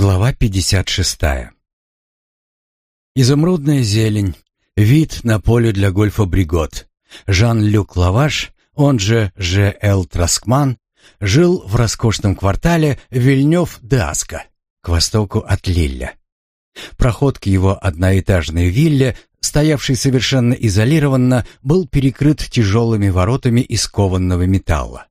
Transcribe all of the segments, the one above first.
Глава 56. Изумрудная зелень. Вид на поле для гольфа Бригот. Жан-Люк Лаваш, он же Ж.Л. Траскман, жил в роскошном квартале Вильнёв-де-Аска, к востоку от Лилля. Проход к его одноэтажной вилле, стоявшей совершенно изолированно, был перекрыт тяжелыми воротами из кованного металла.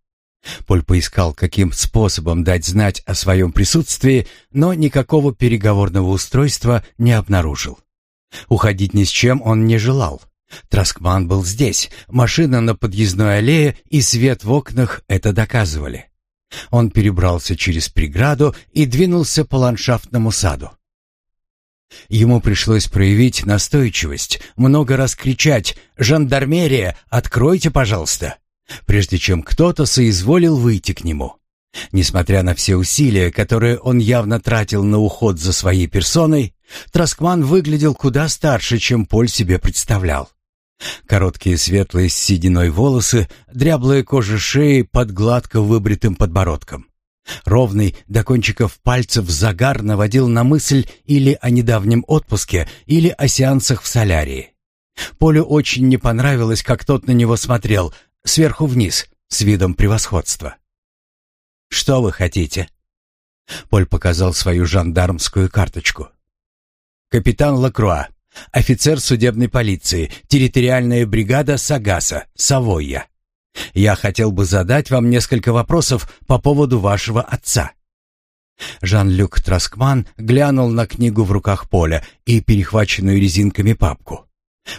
Поль поискал, каким способом дать знать о своем присутствии, но никакого переговорного устройства не обнаружил. Уходить ни с чем он не желал. Траскман был здесь, машина на подъездной аллее и свет в окнах это доказывали. Он перебрался через преграду и двинулся по ландшафтному саду. Ему пришлось проявить настойчивость, много раз кричать «Жандармерия, откройте, пожалуйста!» прежде чем кто-то соизволил выйти к нему. Несмотря на все усилия, которые он явно тратил на уход за своей персоной, Троскман выглядел куда старше, чем Поль себе представлял. Короткие светлые с сединой волосы, дряблая кожа шеи под гладко выбритым подбородком. Ровный до кончиков пальцев загар наводил на мысль или о недавнем отпуске, или о сеансах в солярии. Полю очень не понравилось, как тот на него смотрел, сверху вниз, с видом превосходства. «Что вы хотите?» Поль показал свою жандармскую карточку. «Капитан Лакруа, офицер судебной полиции, территориальная бригада Сагаса, Савойя. Я хотел бы задать вам несколько вопросов по поводу вашего отца». Жан-Люк Траскман глянул на книгу в руках Поля и перехваченную резинками папку.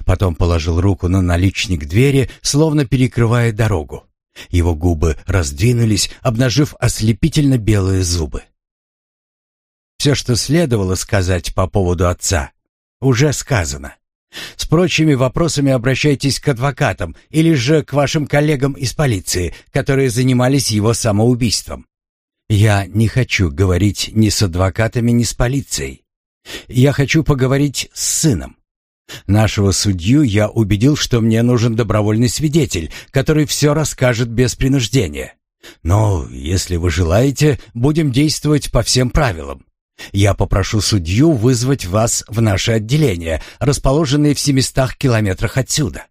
Потом положил руку на наличник двери, словно перекрывая дорогу. Его губы раздвинулись, обнажив ослепительно белые зубы. Все, что следовало сказать по поводу отца, уже сказано. С прочими вопросами обращайтесь к адвокатам или же к вашим коллегам из полиции, которые занимались его самоубийством. Я не хочу говорить ни с адвокатами, ни с полицией. Я хочу поговорить с сыном. Нашего судью я убедил, что мне нужен добровольный свидетель, который все расскажет без принуждения. Но, если вы желаете, будем действовать по всем правилам. Я попрошу судью вызвать вас в наше отделение, расположенное в семистах километрах отсюда».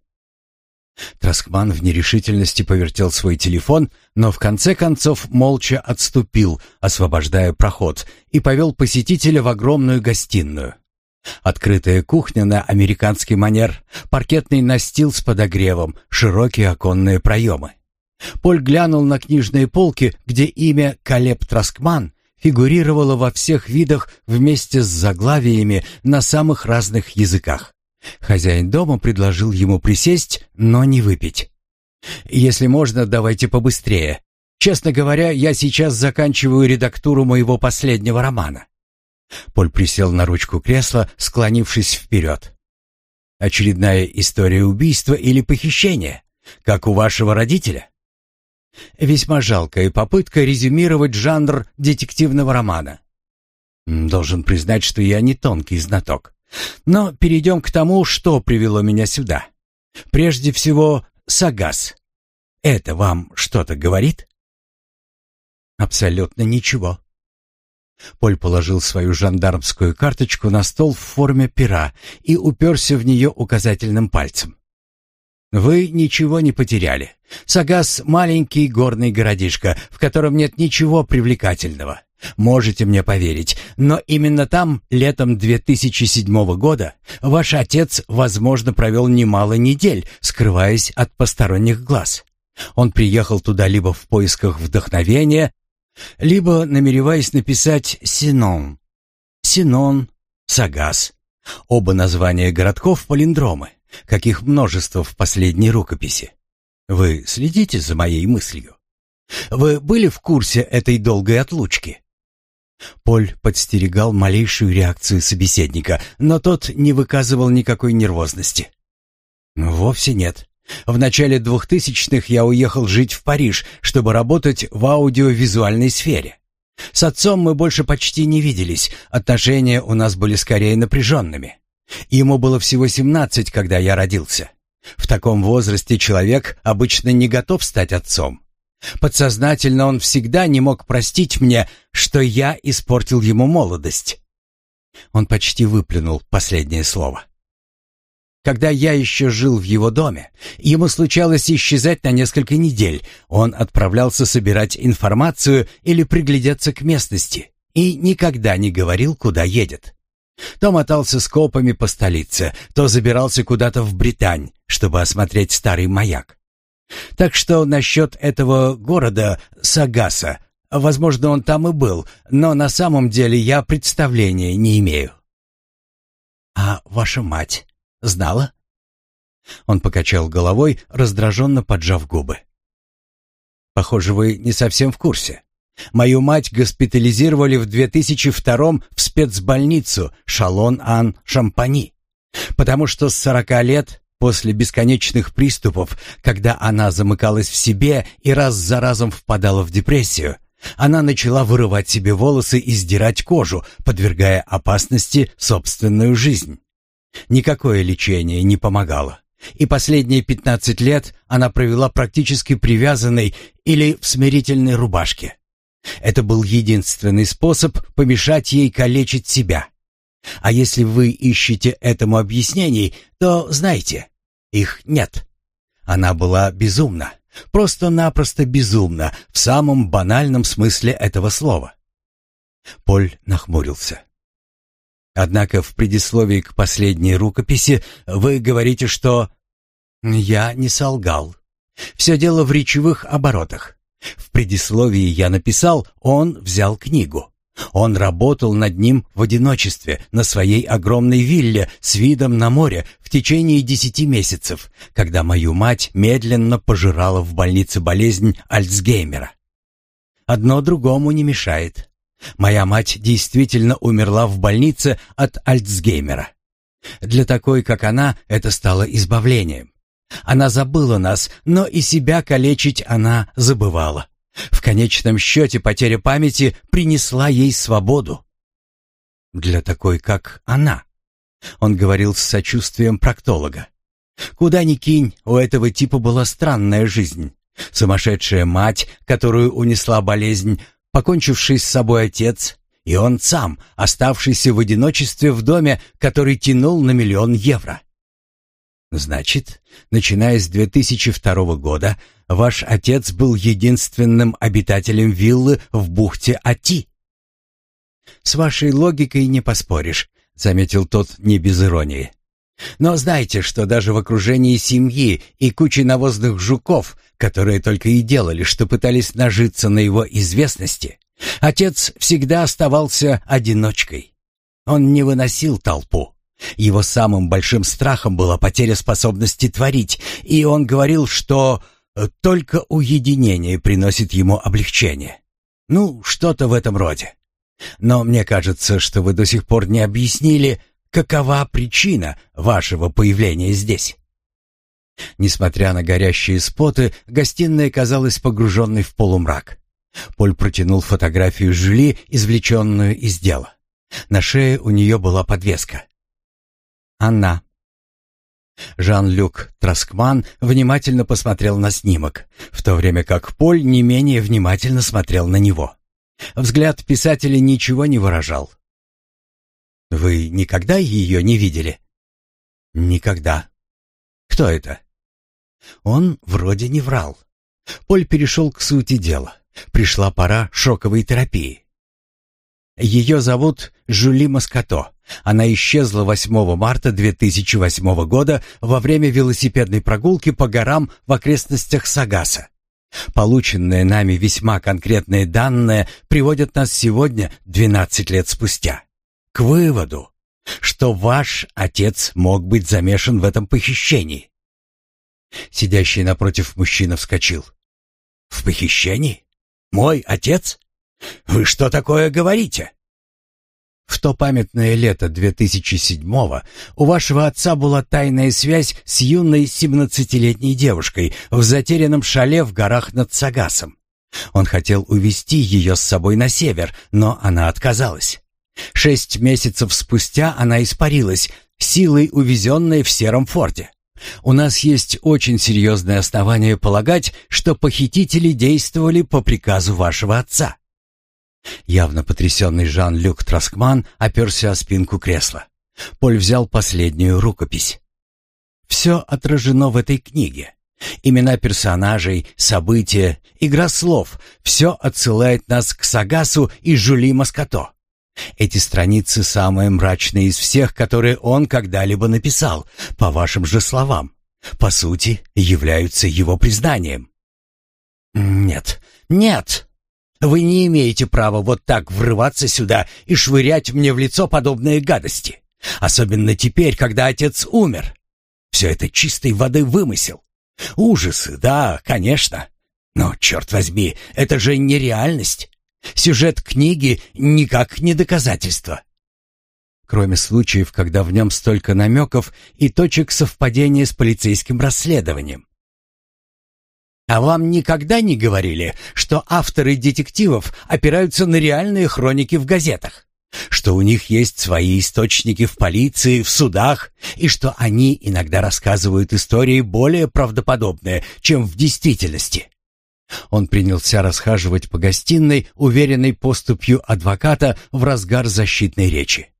Троскман в нерешительности повертел свой телефон, но в конце концов молча отступил, освобождая проход, и повел посетителя в огромную гостиную. Открытая кухня на американский манер, паркетный настил с подогревом, широкие оконные проемы. Поль глянул на книжные полки, где имя Калеб Троскман фигурировало во всех видах вместе с заглавиями на самых разных языках. Хозяин дома предложил ему присесть, но не выпить. «Если можно, давайте побыстрее. Честно говоря, я сейчас заканчиваю редактуру моего последнего романа. Поль присел на ручку кресла, склонившись вперед. «Очередная история убийства или похищения, как у вашего родителя?» Весьма жалкая попытка резюмировать жанр детективного романа. Должен признать, что я не тонкий знаток. Но перейдем к тому, что привело меня сюда. Прежде всего, Сагас. Это вам что-то говорит? Абсолютно ничего. Поль положил свою жандармскую карточку на стол в форме пера и уперся в нее указательным пальцем. «Вы ничего не потеряли. Сагас — маленький горный городишко, в котором нет ничего привлекательного. Можете мне поверить, но именно там, летом 2007 года, ваш отец, возможно, провел немало недель, скрываясь от посторонних глаз». Он приехал туда либо в поисках вдохновения, либо намереваясь написать «Синон». «Синон», «Сагас». Оба названия городков – палиндромы, каких множество в последней рукописи. Вы следите за моей мыслью? Вы были в курсе этой долгой отлучки? Поль подстерегал малейшую реакцию собеседника, но тот не выказывал никакой нервозности. «Вовсе нет. В начале 2000-х я уехал жить в Париж, чтобы работать в аудиовизуальной сфере. С отцом мы больше почти не виделись, отношения у нас были скорее напряженными. Ему было всего 17, когда я родился. В таком возрасте человек обычно не готов стать отцом. Подсознательно он всегда не мог простить мне, что я испортил ему молодость. Он почти выплюнул последнее слово. Когда я еще жил в его доме, ему случалось исчезать на несколько недель. Он отправлялся собирать информацию или приглядеться к местности и никогда не говорил, куда едет. То мотался с копами по столице, то забирался куда-то в Британь, чтобы осмотреть старый маяк. Так что насчет этого города Сагаса, возможно, он там и был, но на самом деле я представления не имею. «А ваша мать?» Знала?» Он покачал головой, раздраженно поджав губы. «Похоже, вы не совсем в курсе. Мою мать госпитализировали в 2002-м в спецбольницу Шалон-Ан-Шампани, потому что с 40 лет после бесконечных приступов, когда она замыкалась в себе и раз за разом впадала в депрессию, она начала вырывать себе волосы и сдирать кожу, подвергая опасности собственную жизнь. Никакое лечение не помогало. И последние 15 лет она провела практически привязанной или в смирительной рубашке. Это был единственный способ помешать ей калечить себя. А если вы ищете этому объяснений, то знайте, их нет. Она была безумна, просто-напросто безумна в самом банальном смысле этого слова. Поль нахмурился. Однако в предисловии к последней рукописи вы говорите, что «я не солгал». Все дело в речевых оборотах. В предисловии я написал «он взял книгу». Он работал над ним в одиночестве на своей огромной вилле с видом на море в течение десяти месяцев, когда мою мать медленно пожирала в больнице болезнь Альцгеймера. Одно другому не мешает. Моя мать действительно умерла в больнице от Альцгеймера. Для такой, как она, это стало избавлением. Она забыла нас, но и себя калечить она забывала. В конечном счете потеря памяти принесла ей свободу. Для такой, как она. Он говорил с сочувствием проктолога. Куда ни кинь, у этого типа была странная жизнь. Сумасшедшая мать, которую унесла болезнь, покончивший с собой отец, и он сам, оставшийся в одиночестве в доме, который тянул на миллион евро. Значит, начиная с 2002 года, ваш отец был единственным обитателем виллы в бухте Ати. С вашей логикой не поспоришь, заметил тот не без иронии. Но знайте, что даже в окружении семьи и кучи навозных жуков, которые только и делали, что пытались нажиться на его известности, отец всегда оставался одиночкой. Он не выносил толпу. Его самым большим страхом была потеря способности творить, и он говорил, что э, только уединение приносит ему облегчение. Ну, что-то в этом роде. Но мне кажется, что вы до сих пор не объяснили, какова причина вашего появления здесь?» Несмотря на горящие споты, гостиная казалась погруженной в полумрак. Поль протянул фотографию Жюли, извлеченную из дела. На шее у нее была подвеска. «Она». Жан-Люк Троскман внимательно посмотрел на снимок, в то время как Поль не менее внимательно смотрел на него. Взгляд писателя ничего не выражал. Вы никогда ее не видели? Никогда. Кто это? Он вроде не врал. Поль перешел к сути дела. Пришла пора шоковой терапии. Ее зовут Жули Маскато. Она исчезла 8 марта 2008 года во время велосипедной прогулки по горам в окрестностях Сагаса. Полученные нами весьма конкретные данные приводят нас сегодня, 12 лет спустя к выводу, что ваш отец мог быть замешан в этом похищении. Сидящий напротив мужчина вскочил. В похищении? Мой отец? Вы что такое говорите? В то памятное лето 2007-го у вашего отца была тайная связь с юной 17-летней девушкой в затерянном шале в горах над Сагасом. Он хотел увести ее с собой на север, но она отказалась. Шесть месяцев спустя она испарилась, силой увезенной в сером форте. У нас есть очень серьезное основание полагать, что похитители действовали по приказу вашего отца». Явно потрясенный Жан-Люк Троскман оперся о спинку кресла. Поль взял последнюю рукопись. «Все отражено в этой книге. Имена персонажей, события, игра слов — все отсылает нас к Сагасу и Жули Маскато. Эти страницы самые мрачные из всех, которые он когда-либо написал, по вашим же словам. По сути, являются его признанием. Нет, нет. Вы не имеете права вот так врываться сюда и швырять мне в лицо подобные гадости. Особенно теперь, когда отец умер. Все это чистой воды вымысел. Ужасы, да, конечно. Но, черт возьми, это же нереальность. Сюжет книги никак не доказательство. Кроме случаев, когда в нем столько намеков и точек совпадения с полицейским расследованием. А вам никогда не говорили, что авторы детективов опираются на реальные хроники в газетах? Что у них есть свои источники в полиции, в судах, и что они иногда рассказывают истории более правдоподобные, чем в действительности? Он принялся расхаживать по гостиной, уверенной поступью адвоката в разгар защитной речи.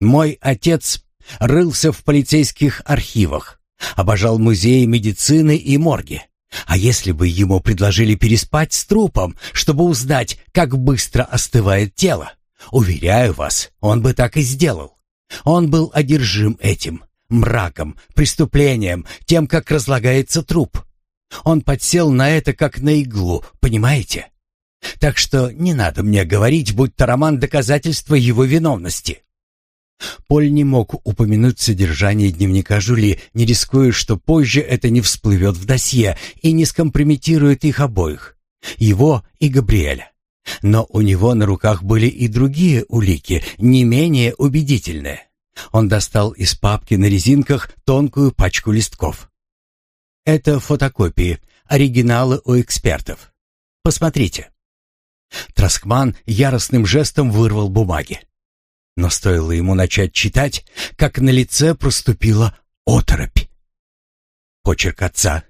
«Мой отец рылся в полицейских архивах, обожал музеи медицины и морги. А если бы ему предложили переспать с трупом, чтобы узнать, как быстро остывает тело? Уверяю вас, он бы так и сделал. Он был одержим этим, мраком, преступлением, тем, как разлагается труп». Он подсел на это как на иглу, понимаете? Так что не надо мне говорить, будто роман доказательство его виновности. Поль не мог упомянуть содержание дневника Жюли, не рискуя, что позже это не всплывет в досье и не скомпрометирует их обоих, его и Габриэля. Но у него на руках были и другие улики, не менее убедительные. Он достал из папки на резинках тонкую пачку листков. Это фотокопии, оригиналы у экспертов. Посмотрите. Троскман яростным жестом вырвал бумаги. Но стоило ему начать читать, как на лице проступила оторопь. Почерк отца.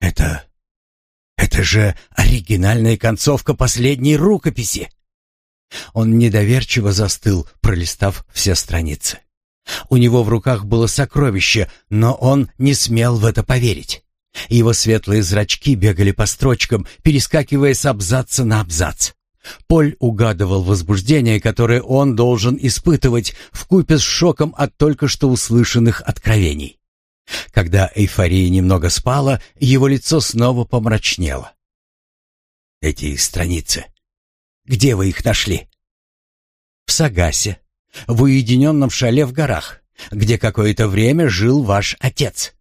Это... это же оригинальная концовка последней рукописи. Он недоверчиво застыл, пролистав все страницы. У него в руках было сокровище, но он не смел в это поверить. Его светлые зрачки бегали по строчкам, перескакивая с абзаца на абзац. Поль угадывал возбуждение, которое он должен испытывать вкупе с шоком от только что услышанных откровений. Когда эйфория немного спала, его лицо снова помрачнело. «Эти страницы. Где вы их нашли?» «В Сагасе», в уединенном шале в горах, где какое-то время жил ваш отец.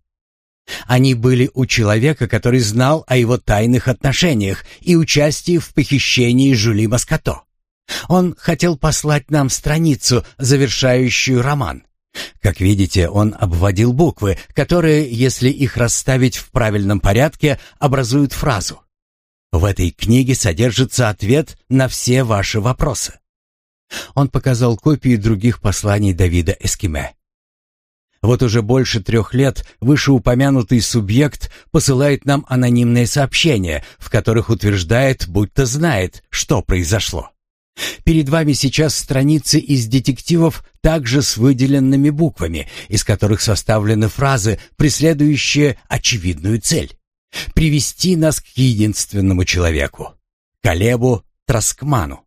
Они были у человека, который знал о его тайных отношениях и участии в похищении Жули Маскато. Он хотел послать нам страницу, завершающую роман. Как видите, он обводил буквы, которые, если их расставить в правильном порядке, образуют фразу. В этой книге содержится ответ на все ваши вопросы. Он показал копии других посланий Давида Эскиме. Вот уже больше трех лет вышеупомянутый субъект посылает нам анонимные сообщения, в которых утверждает, будто знает, что произошло. Перед вами сейчас страницы из детективов также с выделенными буквами, из которых составлены фразы, преследующие очевидную цель — привести нас к единственному человеку — Калебу Траскману.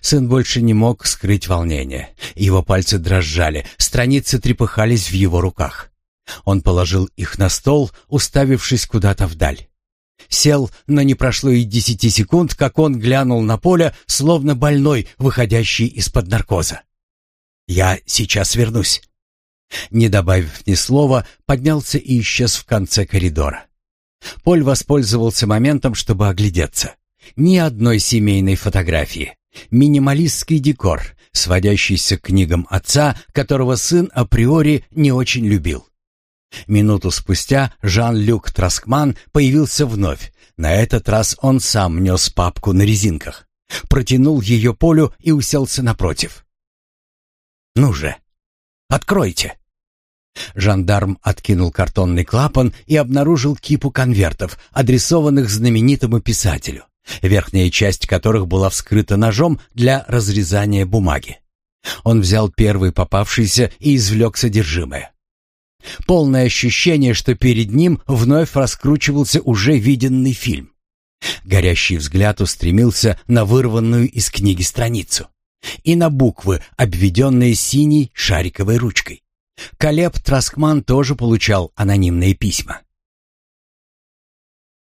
Сын больше не мог скрыть волнение. Его пальцы дрожали, страницы трепыхались в его руках. Он положил их на стол, уставившись куда-то вдаль. Сел, но не прошло и десяти секунд, как он глянул на поле, словно больной, выходящий из-под наркоза. «Я сейчас вернусь». Не добавив ни слова, поднялся и исчез в конце коридора. Поль воспользовался моментом, чтобы оглядеться. Ни одной семейной фотографии. Минималистский декор, сводящийся к книгам отца, которого сын априори не очень любил. Минуту спустя Жан-Люк Троскман появился вновь. На этот раз он сам нес папку на резинках. Протянул ее Полю и уселся напротив. «Ну же, откройте!» Жандарм откинул картонный клапан и обнаружил кипу конвертов, адресованных знаменитому писателю верхняя часть которых была вскрыта ножом для разрезания бумаги. Он взял первый попавшийся и извлек содержимое. Полное ощущение, что перед ним вновь раскручивался уже виденный фильм. Горящий взгляд устремился на вырванную из книги страницу и на буквы, обведенные синей шариковой ручкой. Колеб Траскман тоже получал анонимные письма.